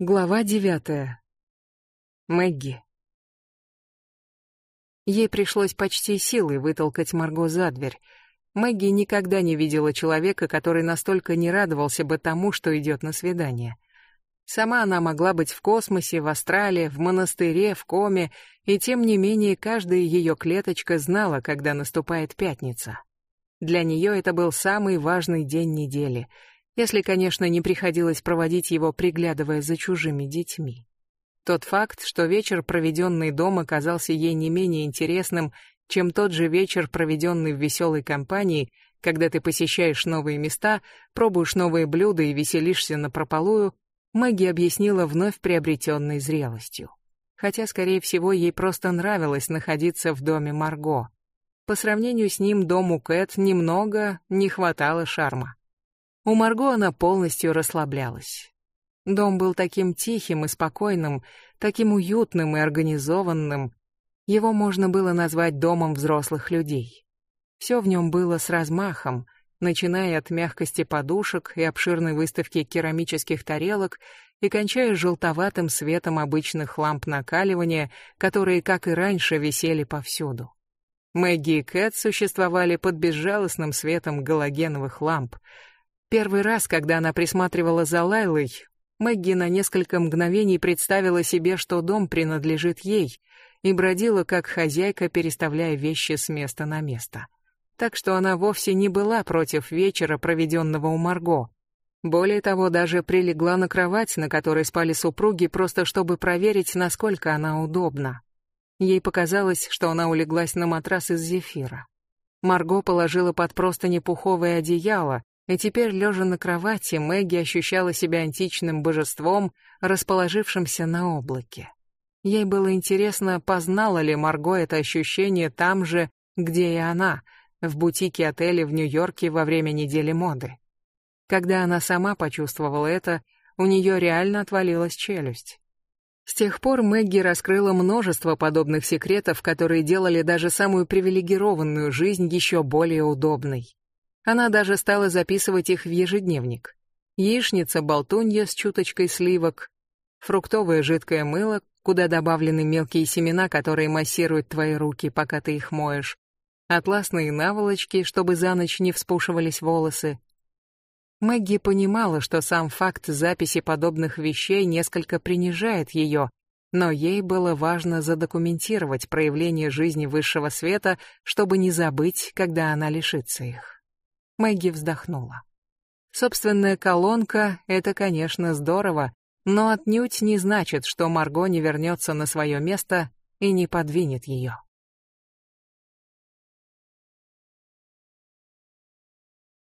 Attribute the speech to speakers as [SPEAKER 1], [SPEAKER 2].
[SPEAKER 1] Глава девятая. Мэгги. Ей пришлось почти силой вытолкать Марго за дверь. Мэгги никогда не видела человека, который настолько не радовался бы тому, что идет на свидание. Сама она могла быть в космосе, в астрале, в монастыре, в коме, и тем не менее каждая ее клеточка знала, когда наступает пятница. Для нее это был самый важный день недели — если, конечно, не приходилось проводить его, приглядывая за чужими детьми. Тот факт, что вечер, проведенный дома, казался ей не менее интересным, чем тот же вечер, проведенный в веселой компании, когда ты посещаешь новые места, пробуешь новые блюда и веселишься на прополую, Мэгги объяснила вновь приобретенной зрелостью. Хотя, скорее всего, ей просто нравилось находиться в доме Марго. По сравнению с ним дому Кэт немного не хватало шарма. У Марго она полностью расслаблялась. Дом был таким тихим и спокойным, таким уютным и организованным. Его можно было назвать домом взрослых людей. Все в нем было с размахом, начиная от мягкости подушек и обширной выставки керамических тарелок и кончая желтоватым светом обычных ламп накаливания, которые, как и раньше, висели повсюду. Мэгги и Кэт существовали под безжалостным светом галогеновых ламп — Первый раз, когда она присматривала за Лайлой, Мэгги на несколько мгновений представила себе, что дом принадлежит ей, и бродила как хозяйка, переставляя вещи с места на место. Так что она вовсе не была против вечера, проведенного у Марго. Более того, даже прилегла на кровать, на которой спали супруги, просто чтобы проверить, насколько она удобна. Ей показалось, что она улеглась на матрас из зефира. Марго положила под простыни пуховое одеяло, и теперь, лежа на кровати, Мэгги ощущала себя античным божеством, расположившимся на облаке. Ей было интересно, познала ли Марго это ощущение там же, где и она, в бутике отеля в Нью-Йорке во время недели моды. Когда она сама почувствовала это, у нее реально отвалилась челюсть. С тех пор Мэгги раскрыла множество подобных секретов, которые делали даже самую привилегированную жизнь еще более удобной. Она даже стала записывать их в ежедневник. Яичница-болтунья с чуточкой сливок, фруктовое жидкое мыло, куда добавлены мелкие семена, которые массируют твои руки, пока ты их моешь, атласные наволочки, чтобы за ночь не вспушивались волосы. Мэгги понимала, что сам факт записи подобных вещей несколько принижает ее, но ей было важно задокументировать проявление жизни высшего света, чтобы не забыть, когда она лишится их. Мэгги вздохнула. Собственная колонка — это, конечно, здорово, но отнюдь не значит, что Марго не вернется на свое место и не подвинет ее.